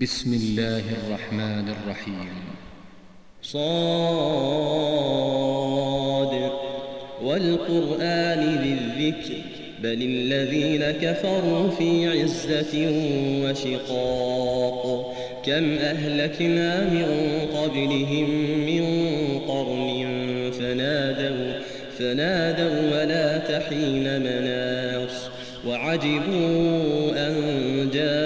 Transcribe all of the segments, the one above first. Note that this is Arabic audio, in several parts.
بسم الله الرحمن الرحيم. صاد والقرآن ذي الذكر. بل الذين كفروا في عزة وشقاق. كم أهلكنا من قبلهم من قرن فنادوا فنادوا ولا تحين مناص. وعجبوا أن جاءهم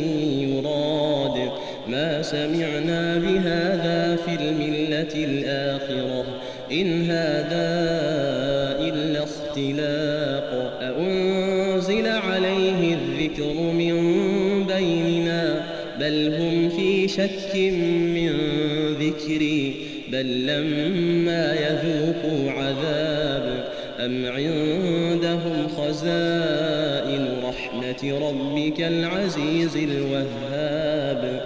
سمعنا بهذا في الملة الآخرة. إن هذا إلا اختلاق. أأنزل عليه الذكر من بيننا؟ بل هم في شك من ذكري. بل لما يذوقوا عذاب أم عندهم خزائن رحمة ربك العزيز الوهاب؟